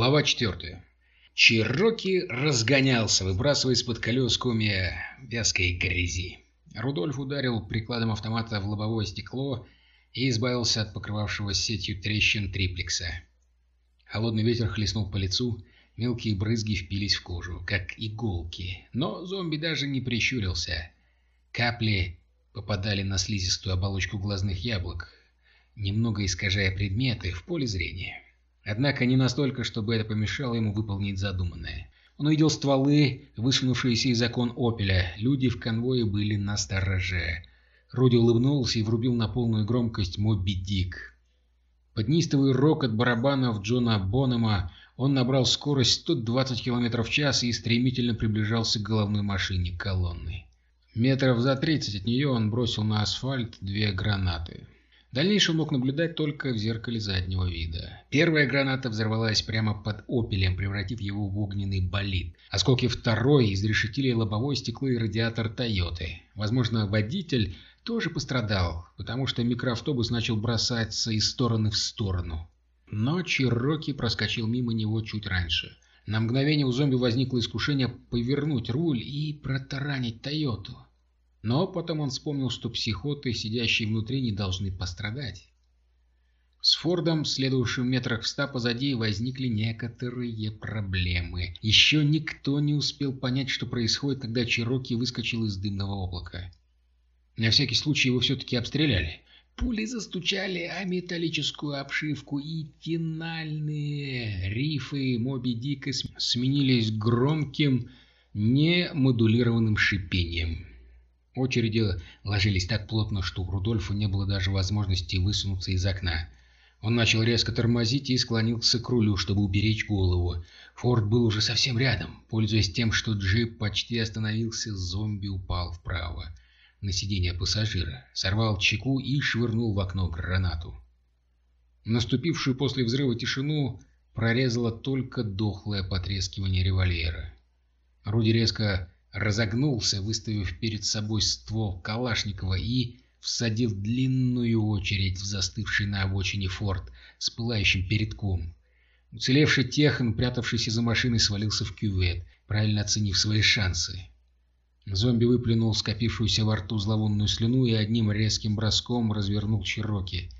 Глава 4. Чироки разгонялся, выбрасывая из-под колес комья вязкой грязи. Рудольф ударил прикладом автомата в лобовое стекло и избавился от покрывавшего сетью трещин триплекса. Холодный ветер хлестнул по лицу, мелкие брызги впились в кожу, как иголки, но зомби даже не прищурился. Капли попадали на слизистую оболочку глазных яблок, немного искажая предметы в поле зрения. Однако не настолько, чтобы это помешало ему выполнить задуманное. Он увидел стволы, высунувшиеся из окон «Опеля». Люди в конвое были на стороже. Руди улыбнулся и врубил на полную громкость «Моби Дик». Под неистовый рокот барабанов Джона Бонома он набрал скорость 120 км в час и стремительно приближался к головной машине колонны. Метров за 30 от нее он бросил на асфальт две гранаты. Дальнейшее он мог наблюдать только в зеркале заднего вида. Первая граната взорвалась прямо под «Опелем», превратив его в огненный болид. Осколки второй изрешетили лобовое стекло и радиатор «Тойоты». Возможно, водитель тоже пострадал, потому что микроавтобус начал бросаться из стороны в сторону. Но Чироки проскочил мимо него чуть раньше. На мгновение у зомби возникло искушение повернуть руль и протаранить «Тойоту». Но потом он вспомнил, что психоты, сидящие внутри, не должны пострадать. С Фордом, следовавшим метрах в ста позади, возникли некоторые проблемы. Еще никто не успел понять, что происходит, когда Чироки выскочил из дымного облака. На всякий случай его все-таки обстреляли. Пули застучали о металлическую обшивку, и финальные рифы Моби Дика сменились громким, немодулированным шипением. Очереди ложились так плотно, что у Рудольфа не было даже возможности высунуться из окна. Он начал резко тормозить и склонился к рулю, чтобы уберечь голову. Форд был уже совсем рядом. Пользуясь тем, что джип почти остановился, зомби упал вправо на сиденье пассажира, сорвал чеку и швырнул в окно гранату. Наступившую после взрыва тишину прорезало только дохлое потрескивание револьвера. Руди резко разогнулся, выставив перед собой ствол Калашникова и всадил длинную очередь в застывший на обочине форт с пылающим передком. Уцелевший техан, прятавшийся за машиной, свалился в кювет, правильно оценив свои шансы. Зомби выплюнул скопившуюся во рту зловонную слюну и одним резким броском развернул Чироки.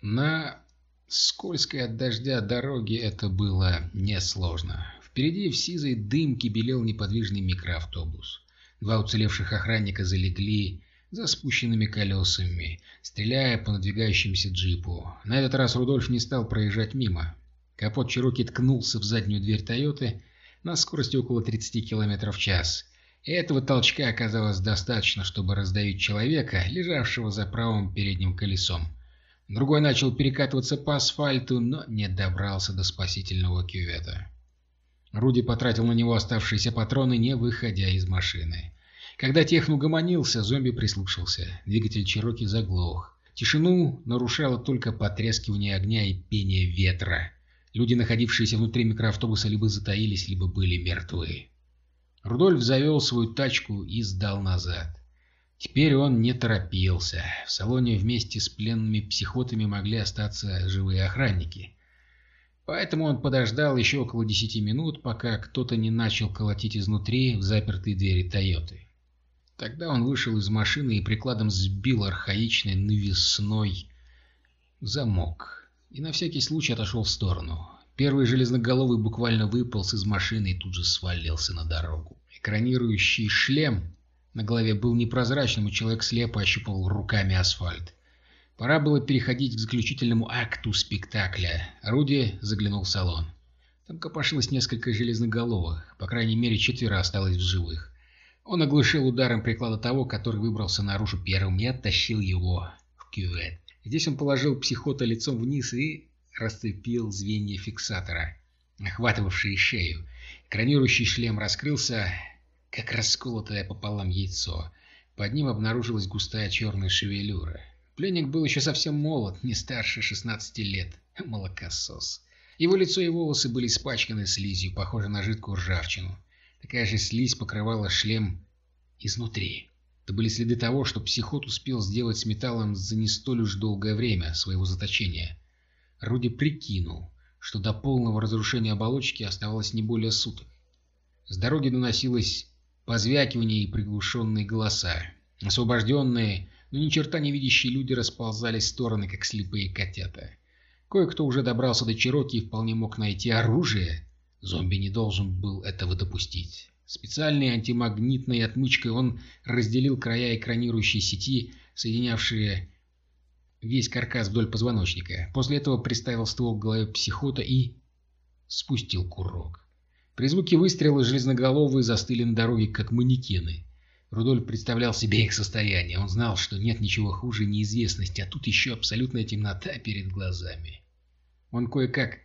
На скользкой от дождя дороге это было несложно. Впереди в сизой дымке белел неподвижный микроавтобус. Два уцелевших охранника залегли за спущенными колесами, стреляя по надвигающемуся джипу. На этот раз Рудольф не стал проезжать мимо. Капот Чироки ткнулся в заднюю дверь Тойоты на скорости около 30 км в час. Этого толчка оказалось достаточно, чтобы раздавить человека, лежавшего за правым передним колесом. Другой начал перекатываться по асфальту, но не добрался до спасительного кювета. Руди потратил на него оставшиеся патроны, не выходя из машины. Когда техн угомонился, зомби прислушался. Двигатель Чироки заглох. Тишину нарушало только потрескивание огня и пение ветра. Люди, находившиеся внутри микроавтобуса, либо затаились, либо были мертвы. Рудольф завел свою тачку и сдал назад. Теперь он не торопился. В салоне вместе с пленными психотами могли остаться живые охранники. Поэтому он подождал еще около десяти минут, пока кто-то не начал колотить изнутри в запертые двери Тойоты. Тогда он вышел из машины и прикладом сбил архаичный навесной замок и на всякий случай отошел в сторону. Первый железноголовый буквально выполз из машины и тут же свалился на дорогу. Экранирующий шлем на голове был непрозрачным, и человек слепо ощупал руками асфальт. Пора было переходить к заключительному акту спектакля. Руди заглянул в салон. Там копошилось несколько железноголовых, по крайней мере четверо осталось в живых. Он оглушил ударом приклада того, который выбрался наружу первым, и оттащил его в кювет. Здесь он положил психота лицом вниз и расцепил звенья фиксатора, охватывавшие шею. Экранирующий шлем раскрылся, как расколотое пополам яйцо. Под ним обнаружилась густая черная шевелюра. Пленник был еще совсем молод, не старше 16 лет. Молокосос. Его лицо и волосы были испачканы слизью, похожей на жидкую ржавчину. Такая же слизь покрывала шлем изнутри. Это были следы того, что психот успел сделать с металлом за не столь уж долгое время своего заточения. Руди прикинул, что до полного разрушения оболочки оставалось не более суток. С дороги доносилось позвякивание и приглушенные голоса. Освобожденные, но ни черта не видящие люди расползались в стороны, как слепые котята. Кое-кто уже добрался до Чироки и вполне мог найти оружие. Зомби не должен был этого допустить. Специальной антимагнитной отмычкой он разделил края экранирующей сети, соединявшие весь каркас вдоль позвоночника. После этого приставил ствол к голове психота и спустил курок. При звуке выстрела железноголовые застыли на дороге, как манекены. Рудольф представлял себе их состояние. Он знал, что нет ничего хуже неизвестности, а тут еще абсолютная темнота перед глазами. Он кое-как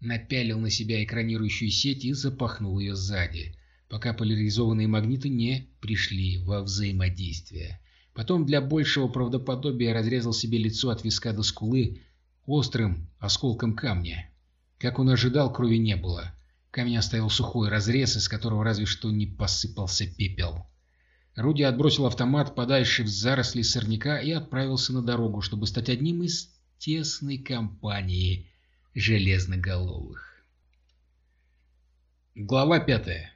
напялил на себя экранирующую сеть и запахнул ее сзади, пока поляризованные магниты не пришли во взаимодействие. Потом для большего правдоподобия разрезал себе лицо от виска до скулы острым осколком камня. Как он ожидал, крови не было. Камень оставил сухой разрез, из которого разве что не посыпался пепел. Руди отбросил автомат подальше в заросли сорняка и отправился на дорогу, чтобы стать одним из тесной компании железноголовых. Глава пятая.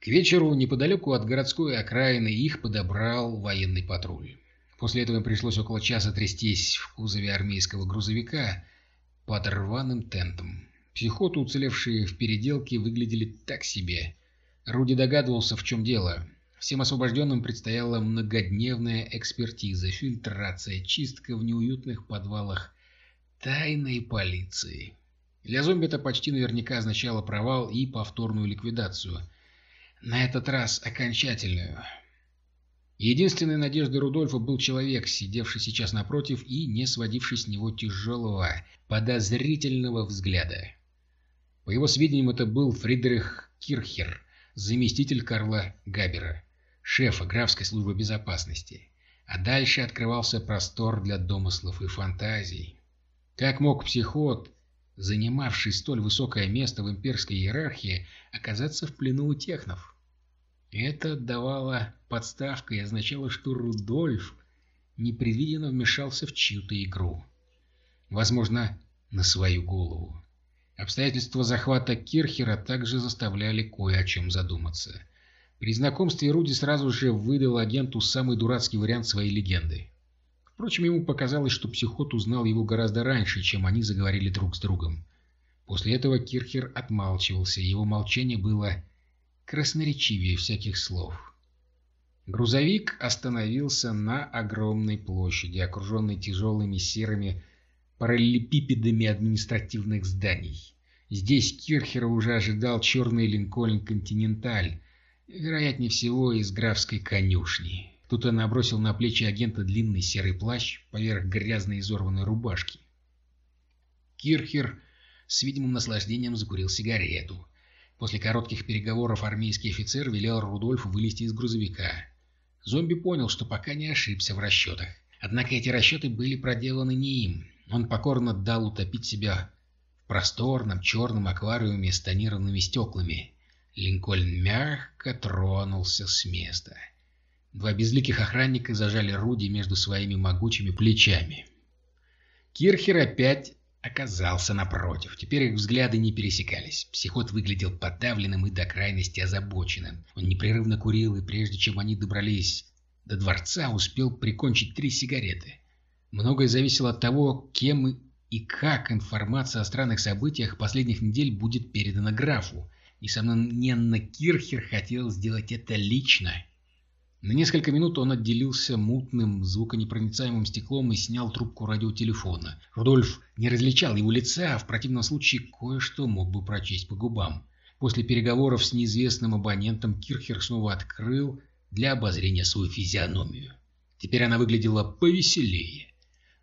К вечеру неподалеку от городской окраины их подобрал военный патруль. После этого им пришлось около часа трястись в кузове армейского грузовика под рваным тентом. Пехоты, уцелевшие в переделке, выглядели так себе. Руди догадывался, в чем дело. Всем освобожденным предстояла многодневная экспертиза, фильтрация, чистка в неуютных подвалах тайной полиции. Для зомби это почти наверняка означало провал и повторную ликвидацию. На этот раз окончательную. Единственной надеждой Рудольфа был человек, сидевший сейчас напротив и не сводивший с него тяжелого, подозрительного взгляда. По его сведениям, это был Фридрих Кирхер, заместитель Карла Габера шефа графской службы безопасности. А дальше открывался простор для домыслов и фантазий. Как мог психот, занимавший столь высокое место в имперской иерархии, оказаться в плену у технов? Это давало подставку и означало, что Рудольф непредвиденно вмешался в чью-то игру. Возможно, на свою голову. Обстоятельства захвата Кирхера также заставляли кое о чем задуматься. При знакомстве Руди сразу же выдал агенту самый дурацкий вариант своей легенды. Впрочем, ему показалось, что психот узнал его гораздо раньше, чем они заговорили друг с другом. После этого Кирхер отмалчивался, его молчание было красноречивее всяких слов. Грузовик остановился на огромной площади, окруженной тяжелыми серыми параллелепипедами административных зданий. Здесь Кирхера уже ожидал черный Линкольн Континенталь, Вероятнее всего, из графской конюшни. Кто-то набросил на плечи агента длинный серый плащ поверх грязной изорванной рубашки. Кирхер с видимым наслаждением закурил сигарету. После коротких переговоров армейский офицер велел Рудольфу вылезти из грузовика. Зомби понял, что пока не ошибся в расчетах. Однако эти расчеты были проделаны не им. Он покорно дал утопить себя в просторном черном аквариуме с тонированными стеклами. Линкольн мягко тронулся с места. Два безликих охранника зажали Руди между своими могучими плечами. Кирхер опять оказался напротив. Теперь их взгляды не пересекались. Психот выглядел подавленным и до крайности озабоченным. Он непрерывно курил, и прежде чем они добрались до дворца, успел прикончить три сигареты. Многое зависело от того, кем и как информация о странных событиях последних недель будет передана графу. Несомненно, Кирхер хотел сделать это лично. На несколько минут он отделился мутным, звуконепроницаемым стеклом и снял трубку радиотелефона. Рудольф не различал его лица, а в противном случае кое-что мог бы прочесть по губам. После переговоров с неизвестным абонентом Кирхер снова открыл для обозрения свою физиономию. Теперь она выглядела повеселее.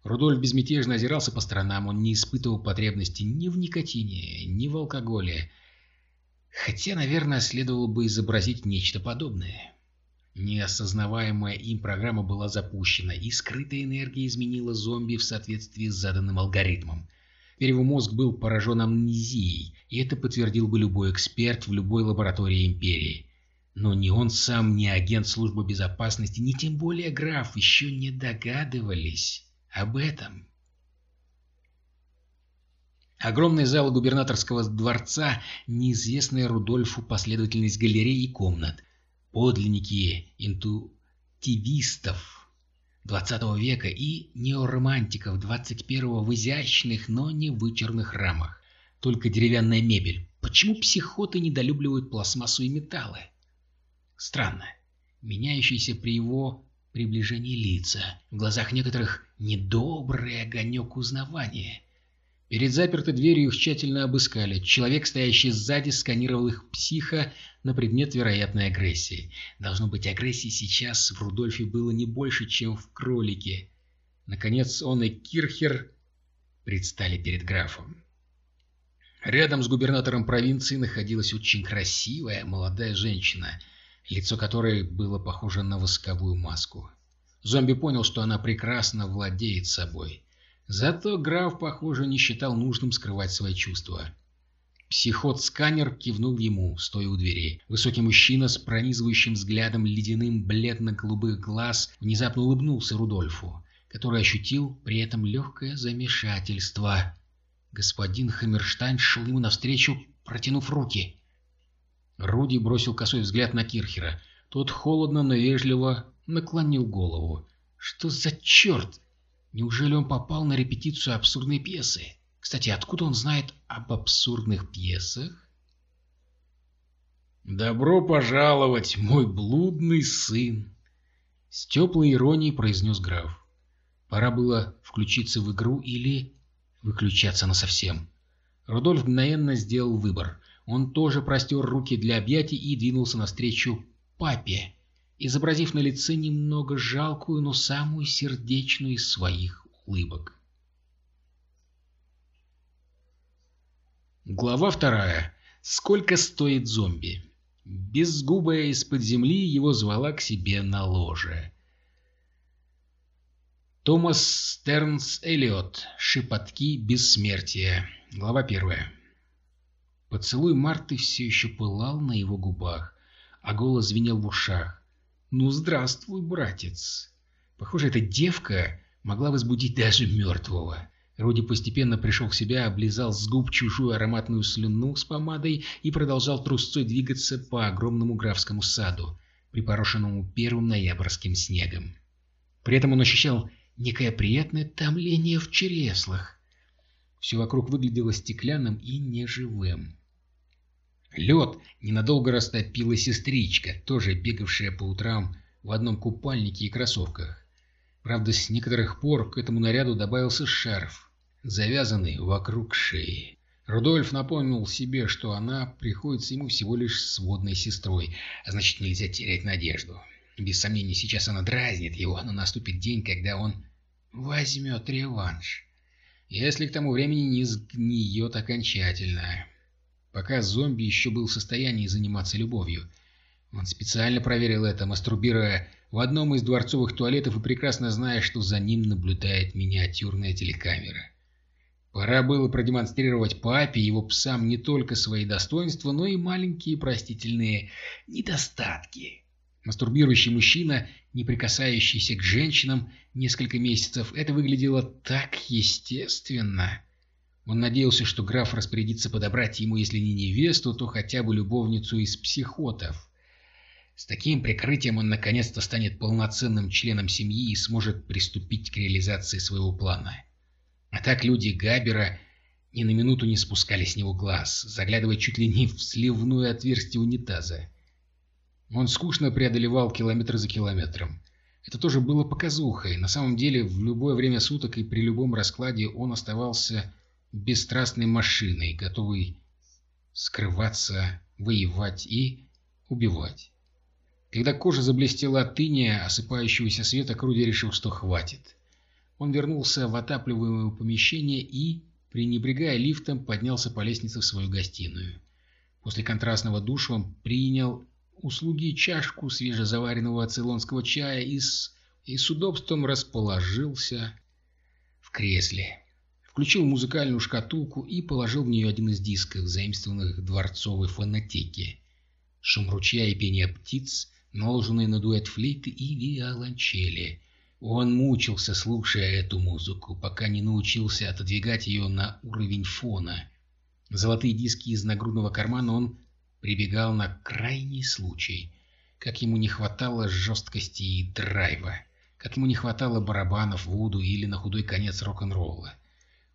Рудольф безмятежно озирался по сторонам, он не испытывал потребности ни в никотине, ни в алкоголе, Хотя, наверное, следовало бы изобразить нечто подобное. Неосознаваемая им программа была запущена, и скрытая энергия изменила зомби в соответствии с заданным алгоритмом. Теперь его мозг был поражен амнезией, и это подтвердил бы любой эксперт в любой лаборатории Империи. Но ни он сам, ни агент службы безопасности, ни тем более граф еще не догадывались об этом. Огромный зал губернаторского дворца, неизвестная Рудольфу последовательность галерей и комнат, подлинники интуитивистов XX века и неоромантиков XXI в изящных, но не вычурных рамах. Только деревянная мебель. Почему психоты недолюбливают пластмассу и металлы? Странно. Меняющиеся при его приближении лица. В глазах некоторых недобрый огонек узнавания. Перед запертой дверью их тщательно обыскали. Человек, стоящий сзади, сканировал их психа на предмет вероятной агрессии. Должно быть, агрессии сейчас в Рудольфе было не больше, чем в кролике. Наконец он и Кирхер предстали перед графом. Рядом с губернатором провинции находилась очень красивая молодая женщина, лицо которой было похоже на восковую маску. Зомби понял, что она прекрасно владеет собой. Зато граф, похоже, не считал нужным скрывать свои чувства. Психот-сканер кивнул ему, стоя у двери. Высокий мужчина с пронизывающим взглядом ледяным бледно-голубых глаз внезапно улыбнулся Рудольфу, который ощутил при этом легкое замешательство. Господин Хаммерштайн шел ему навстречу, протянув руки. Руди бросил косой взгляд на Кирхера. Тот холодно, но вежливо наклонил голову. «Что за черт?» Неужели он попал на репетицию абсурдной пьесы? Кстати, откуда он знает об абсурдных пьесах? «Добро пожаловать, мой блудный сын!» С теплой иронией произнес граф. Пора было включиться в игру или выключаться насовсем. Рудольф мгновенно сделал выбор. Он тоже простер руки для объятий и двинулся навстречу папе, изобразив на лице немного жалкую, но самую сердечную из своих улыбок. Глава вторая. Сколько стоит зомби? Безгубая из-под земли его звала к себе на ложе. Томас Стернс Эллиот. Шепотки бессмертия. Глава первая. Поцелуй Марты все еще пылал на его губах, а голос звенел в ушах. «Ну, здравствуй, братец!» Похоже, эта девка могла возбудить даже мертвого. Руди постепенно пришел в себя, облизал с губ чужую ароматную слюну с помадой и продолжал трусцой двигаться по огромному графскому саду, припорошенному первым ноябрьским снегом. При этом он ощущал некое приятное томление в череслах. Все вокруг выглядело стеклянным и неживым. Лед ненадолго растопила сестричка, тоже бегавшая по утрам в одном купальнике и кроссовках. Правда, с некоторых пор к этому наряду добавился шарф, завязанный вокруг шеи. Рудольф напомнил себе, что она приходится ему всего лишь сводной сестрой, а значит нельзя терять надежду. Без сомнения, сейчас она дразнит его, но наступит день, когда он возьмет реванш. Если к тому времени не сгниет окончательно пока зомби еще был в состоянии заниматься любовью. Он специально проверил это, мастурбируя в одном из дворцовых туалетов и прекрасно зная, что за ним наблюдает миниатюрная телекамера. Пора было продемонстрировать папе и его псам не только свои достоинства, но и маленькие простительные недостатки. Мастурбирующий мужчина, не прикасающийся к женщинам несколько месяцев, это выглядело так естественно. Он надеялся, что граф распорядится подобрать ему, если не невесту, то хотя бы любовницу из психотов. С таким прикрытием он наконец-то станет полноценным членом семьи и сможет приступить к реализации своего плана. А так люди Габера ни на минуту не спускали с него глаз, заглядывая чуть ли не в сливное отверстие унитаза. Он скучно преодолевал километр за километром. Это тоже было показухой. На самом деле, в любое время суток и при любом раскладе он оставался бесстрастной машиной, готовой скрываться, воевать и убивать. Когда кожа заблестела от иния, осыпающегося света, Круди решил, что хватит. Он вернулся в отапливаемое помещение и, пренебрегая лифтом, поднялся по лестнице в свою гостиную. После контрастного душа он принял услуги чашку свежезаваренного цейлонского чая и с, и с удобством расположился в кресле включил музыкальную шкатулку и положил в нее один из дисков, заимствованных дворцовой фонотеки. Шум ручья и пение птиц, наложенные на дуэт флейты и виолончели. Он мучился, слушая эту музыку, пока не научился отодвигать ее на уровень фона. Золотые диски из нагрудного кармана он прибегал на крайний случай. Как ему не хватало жесткости и драйва. Как ему не хватало барабанов, вуду или на худой конец рок-н-ролла.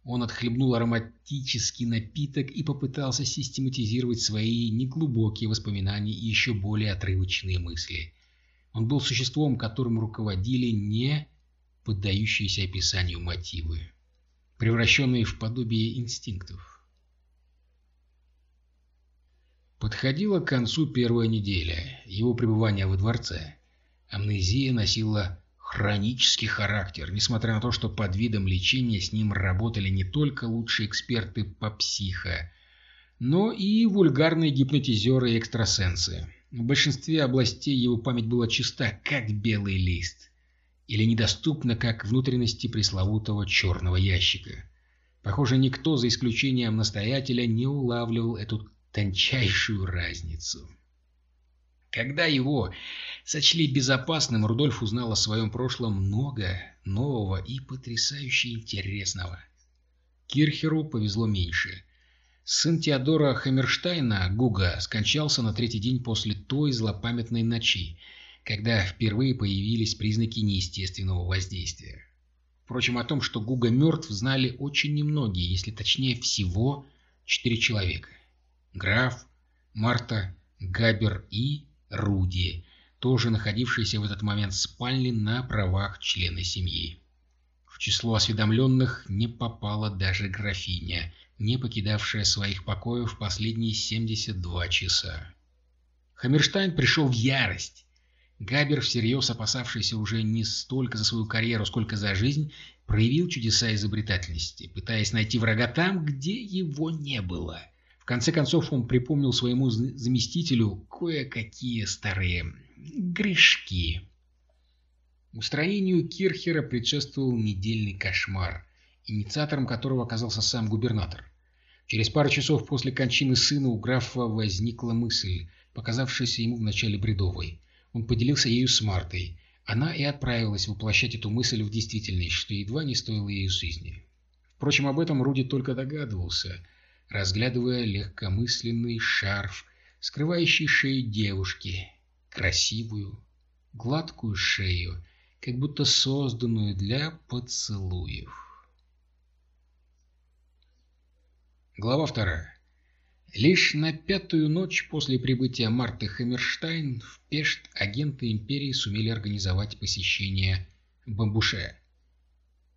Он отхлебнул ароматический напиток и попытался систематизировать свои неглубокие воспоминания и еще более отрывочные мысли. Он был существом, которым руководили не поддающиеся описанию мотивы, превращенные в подобие инстинктов. Подходила к концу первая неделя его пребывания во дворце. Амнезия носила хронический характер, несмотря на то, что под видом лечения с ним работали не только лучшие эксперты по психо, но и вульгарные гипнотизеры и экстрасенсы. В большинстве областей его память была чиста, как белый лист, или недоступна, как внутренности пресловутого черного ящика. Похоже, никто, за исключением настоятеля, не улавливал эту тончайшую разницу. Когда его сочли безопасным, Рудольф узнал о своем прошлом много нового и потрясающе интересного. Кирхеру повезло меньше. Сын Теодора Хаммерштайна, Гуга, скончался на третий день после той злопамятной ночи, когда впервые появились признаки неестественного воздействия. Впрочем, о том, что Гуга мертв, знали очень немногие, если точнее всего четыре человека. Граф, Марта, Габер и Руди, тоже находившийся в этот момент в спальне на правах члена семьи. В число осведомленных не попала даже графиня, не покидавшая своих покоев последние 72 часа. Хаммерштайн пришел в ярость. Габер, всерьез опасавшийся уже не столько за свою карьеру, сколько за жизнь, проявил чудеса изобретательности, пытаясь найти врага там, где его не было. В конце концов он припомнил своему заместителю кое-какие старые грешки. Устроению Кирхера предшествовал недельный кошмар, инициатором которого оказался сам губернатор. Через пару часов после кончины сына у графа возникла мысль, показавшаяся ему вначале бредовой. Он поделился ею с Мартой. Она и отправилась воплощать эту мысль в действительность, что едва не стоило ей жизни. Впрочем, об этом Руди только догадывался – разглядывая легкомысленный шарф, скрывающий шею девушки, красивую, гладкую шею, как будто созданную для поцелуев. Глава вторая. Лишь на пятую ночь после прибытия Марты Хаммерштайн в Пешт агенты Империи сумели организовать посещение Бамбуше.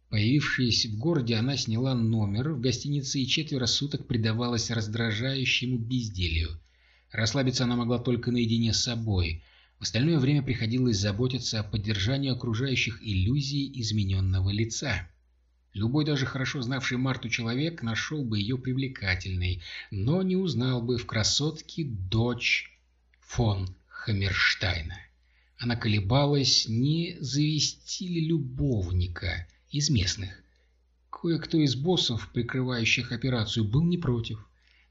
Появившись в городе, она сняла номер в гостинице и четверо суток предавалась раздражающему безделью. Расслабиться она могла только наедине с собой. В остальное время приходилось заботиться о поддержании окружающих иллюзий измененного лица. Любой даже хорошо знавший Марту человек нашел бы ее привлекательной, но не узнал бы в красотке дочь фон Хаммерштайна. Она колебалась, не завести ли любовника – из местных. Кое-кто из боссов, прикрывающих операцию, был не против,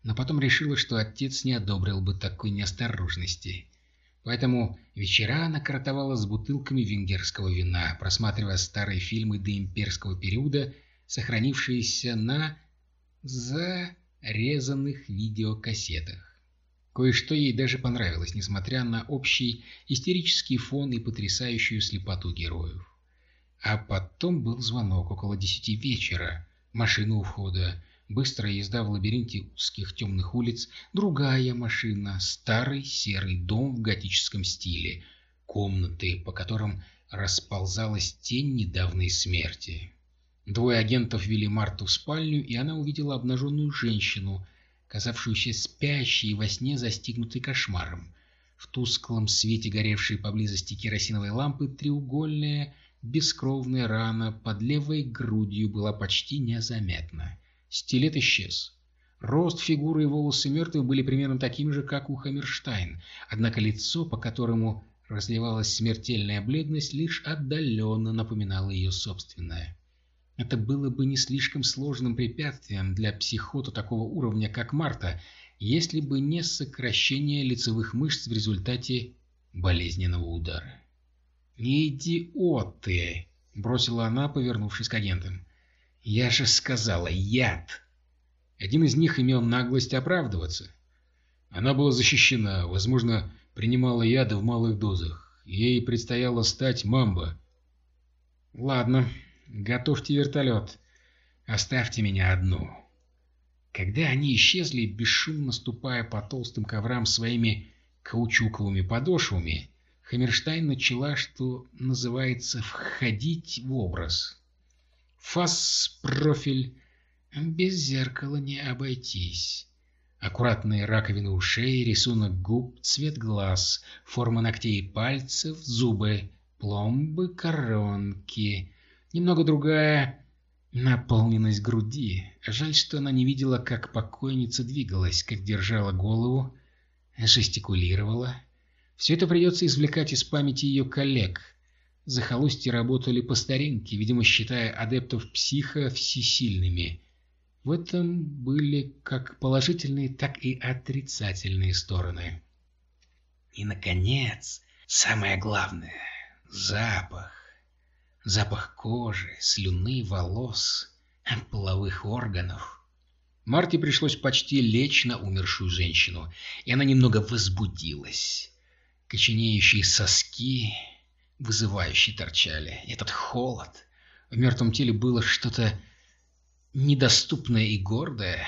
но потом решила, что отец не одобрил бы такой неосторожности. Поэтому вечера она коротовала с бутылками венгерского вина, просматривая старые фильмы до имперского периода, сохранившиеся на зарезанных видеокассетах. Кое-что ей даже понравилось, несмотря на общий истерический фон и потрясающую слепоту героев. А потом был звонок около десяти вечера. Машина у входа. Быстрая езда в лабиринте узких темных улиц. Другая машина. Старый серый дом в готическом стиле. Комнаты, по которым расползалась тень недавней смерти. Двое агентов вели Марту в спальню, и она увидела обнаженную женщину, казавшуюся спящей во сне застигнутой кошмаром. В тусклом свете горевшей поблизости керосиновой лампы треугольная Бескровная рана под левой грудью была почти незаметна. Стилет исчез. Рост, фигуры и волосы мертвых были примерно такими же, как у Хаммерштайн, однако лицо, по которому разливалась смертельная бледность, лишь отдаленно напоминало ее собственное. Это было бы не слишком сложным препятствием для психота такого уровня, как Марта, если бы не сокращение лицевых мышц в результате болезненного удара. «Не идиоты!» —— бросила она, повернувшись к агентам. «Я же сказала, яд!» Один из них имел наглость оправдываться. Она была защищена, возможно, принимала яды в малых дозах. Ей предстояло стать мамбо. «Ладно, готовьте вертолет. Оставьте меня одну». Когда они исчезли, бесшумно ступая по толстым коврам своими каучуковыми подошвами, Хаммерштайн начала, что называется, входить в образ. Фас-профиль. Без зеркала не обойтись. Аккуратные раковины ушей, рисунок губ, цвет глаз, форма ногтей и пальцев, зубы, пломбы, коронки. Немного другая наполненность груди. Жаль, что она не видела, как покойница двигалась, как держала голову, жестикулировала. Все это придется извлекать из памяти ее коллег. Захолустья работали по старинке, видимо, считая адептов психа всесильными. В этом были как положительные, так и отрицательные стороны. И, наконец, самое главное — запах. Запах кожи, слюны, волос, половых органов. Марте пришлось почти лечь на умершую женщину, и она немного возбудилась. Коченеющие соски вызывающе торчали. Этот холод. В мертвом теле было что-то недоступное и гордое,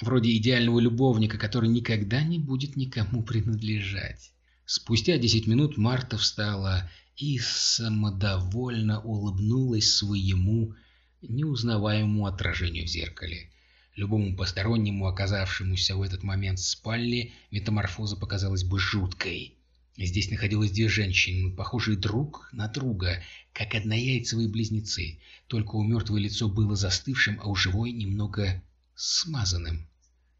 вроде идеального любовника, который никогда не будет никому принадлежать. Спустя десять минут Марта встала и самодовольно улыбнулась своему неузнаваемому отражению в зеркале. Любому постороннему, оказавшемуся в этот момент в спальне, метаморфоза показалась бы жуткой. Здесь находилось две женщины, похожие друг на друга, как однояйцевые близнецы, только у мертвого лицо было застывшим, а у живой немного смазанным.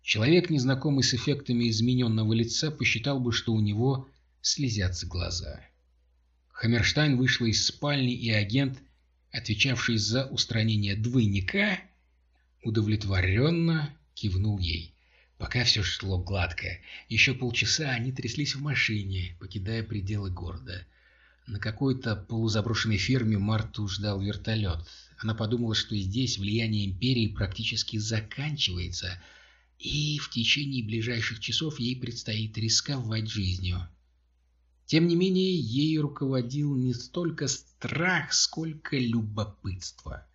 Человек, незнакомый с эффектами измененного лица, посчитал бы, что у него слезятся глаза. Хаммерштайн вышла из спальни, и агент, отвечавший за устранение двойника, удовлетворенно кивнул ей. Пока все шло гладко. Еще полчаса они тряслись в машине, покидая пределы города. На какой-то полузаброшенной ферме Марту ждал вертолет. Она подумала, что здесь влияние Империи практически заканчивается, и в течение ближайших часов ей предстоит рисковать жизнью. Тем не менее, ей руководил не столько страх, сколько любопытство.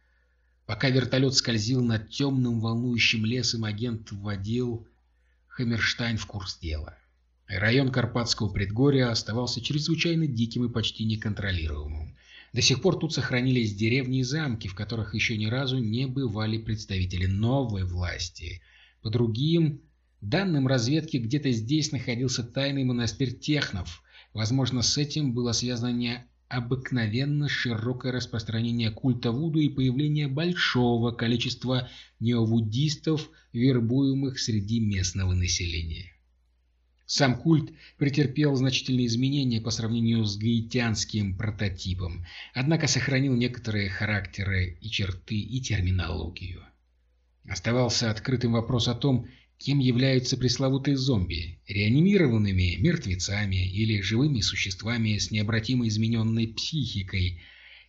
Пока вертолет скользил над темным волнующим лесом, агент вводил Хаммерштайн в курс дела. Район Карпатского предгорья оставался чрезвычайно диким и почти неконтролируемым. До сих пор тут сохранились деревни и замки, в которых еще ни разу не бывали представители новой власти. По другим данным разведки, где-то здесь находился тайный монастырь Технов – Возможно, с этим было связано необыкновенно широкое распространение культа Вуду и появление большого количества неовудистов, вербуемых среди местного населения. Сам культ претерпел значительные изменения по сравнению с гаитянским прототипом, однако сохранил некоторые характеры и черты и терминологию. Оставался открытым вопрос о том, Кем являются пресловутые зомби? Реанимированными мертвецами или живыми существами с необратимо измененной психикой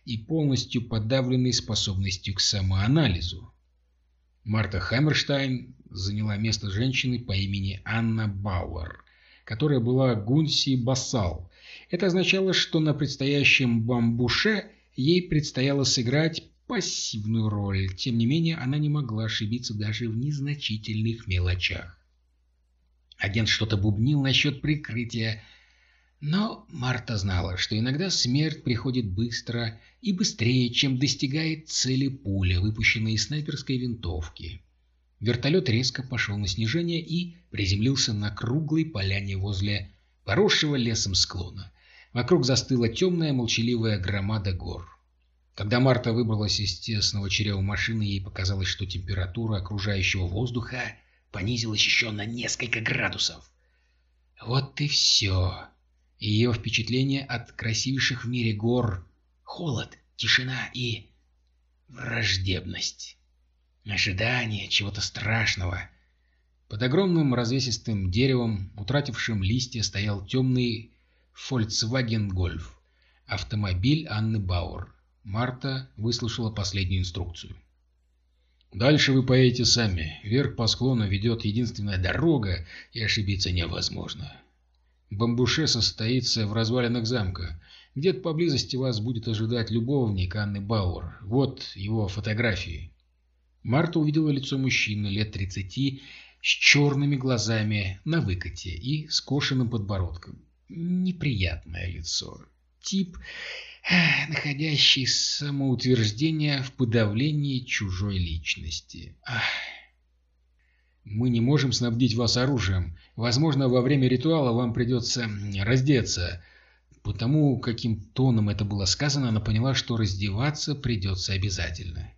и полностью подавленной способностью к самоанализу? Марта Хаммерштайн заняла место женщины по имени Анна Бауэр, которая была Гунси Бассал. Это означало, что на предстоящем бамбуше ей предстояло сыграть пассивную роль. Тем не менее, она не могла ошибиться даже в незначительных мелочах. Агент что-то бубнил насчет прикрытия, но Марта знала, что иногда смерть приходит быстро и быстрее, чем достигает цели пуля, выпущенная из снайперской винтовки. Вертолет резко пошел на снижение и приземлился на круглой поляне возле поросшего лесом склона. Вокруг застыла темная молчаливая громада гор. Когда Марта выбралась из тесного чрева машины, ей показалось, что температура окружающего воздуха понизилась еще на несколько градусов. Вот и все. Ее впечатление от красивейших в мире гор — холод, тишина и враждебность. Ожидание чего-то страшного. Под огромным развесистым деревом, утратившим листья, стоял темный Volkswagen Golf, автомобиль Анны Бауэр. Марта выслушала последнюю инструкцию. «Дальше вы поедете сами. Вверх по склону ведет единственная дорога, и ошибиться невозможно. Бамбуше состоится в развалинах замка. Где-то поблизости вас будет ожидать любовник Анны Бауэр. Вот его фотографии». Марта увидела лицо мужчины лет тридцати с черными глазами на выкате и скошенным подбородком. Неприятное лицо. Тип находящий самоутверждение в подавлении чужой личности. Ах. Мы не можем снабдить вас оружием. Возможно, во время ритуала вам придется раздеться. Потому, каким тоном это было сказано, она поняла, что раздеваться придется обязательно.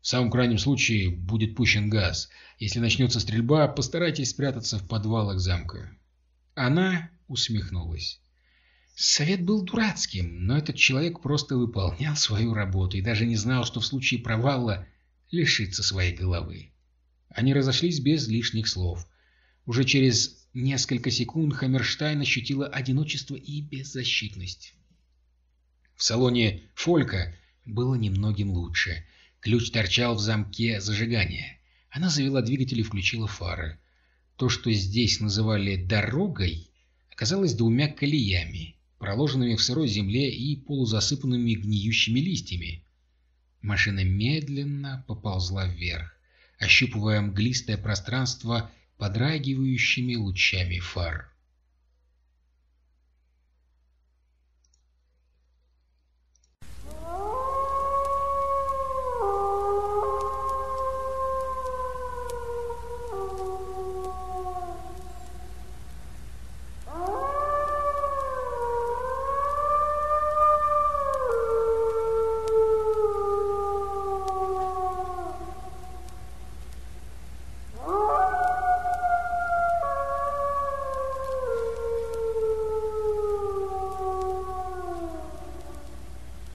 В самом крайнем случае будет пущен газ. Если начнется стрельба, постарайтесь спрятаться в подвалах замка. Она усмехнулась. Совет был дурацким, но этот человек просто выполнял свою работу и даже не знал, что в случае провала лишится своей головы. Они разошлись без лишних слов. Уже через несколько секунд Хаммерштайн ощутила одиночество и беззащитность. В салоне «Фолька» было немногим лучше. Ключ торчал в замке зажигания. Она завела двигатель и включила фары. То, что здесь называли «дорогой», оказалось двумя колеями проложенными в сырой земле и полузасыпанными гниющими листьями. Машина медленно поползла вверх, ощупывая мглистое пространство подрагивающими лучами фар.